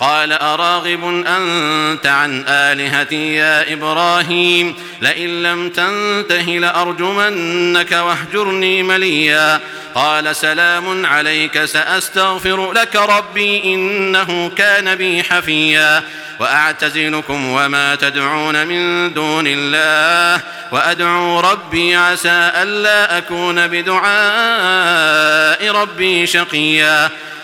قال أراغب أنت عن آلهتي يا إبراهيم؟ لئن لم تنته لأرجمنك واهجرني مليا. قال سلام عليك سأستغفر لك ربي إنه كان بي حفيا. وأعتزلكم وما تدعون من دون الله. وأدعو ربي عسى ألا أكون بدعاء ربي شقيا.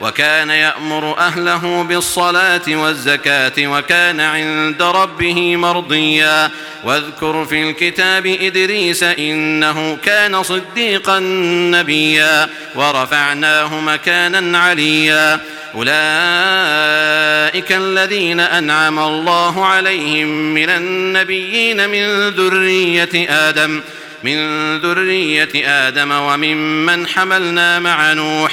وكان يأمر أهله بالصلاة والزكاة وكان عند ربه مرضيا. واذكر في الكتاب إدريس إنه كان صديقا نبيا. ورفعناه مكانا عليا. أولئك الذين أنعم الله عليهم من النبيين من ذرية آدم. من ذرية آدم وممن حملنا مع نوح.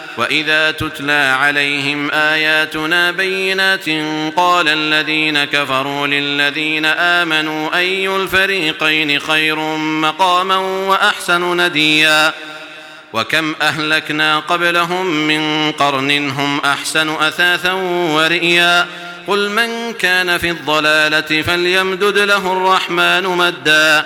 وَإِذَا تُتْلَى عَلَيْهِمْ آيَاتُنَا بَيِّنَاتٍ قَالَ الَّذِينَ كَفَرُوا لِلَّذِين آمَنُوا أَيُّ الْفَرِيقَيْنِ خَيْرٌ مَقَامًا وَأَحْسَنُ نَدِيًّا وَكَمْ أَهْلَكْنَا قَبْلَهُمْ مِنْ قَرْنٍ هُمْ أَحْسَنُ أَثَاثًا وَرِئِيًّا قُلْ مَنْ كَانَ فِي الضَّلَالَةِ فَلْيَمْدُدْ لَهُ الرَّحْمَنُ مَدًّا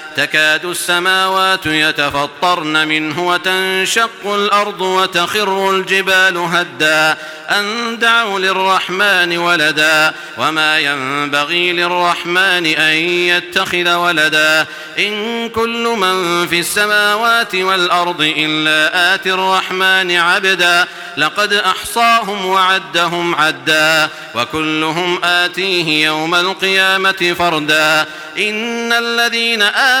تكاد السماوات يتفطرن منه وتنشق الأرض وتخر الجبال هدا أن دعوا للرحمن ولدا وما ينبغي للرحمن أن يتخذ ولدا إن كل من في السماوات والأرض إلا آتي الرحمن عبدا لقد أحصاهم وعدهم عدا وكلهم آتيه يوم القيامة فردا إن الذين آتوا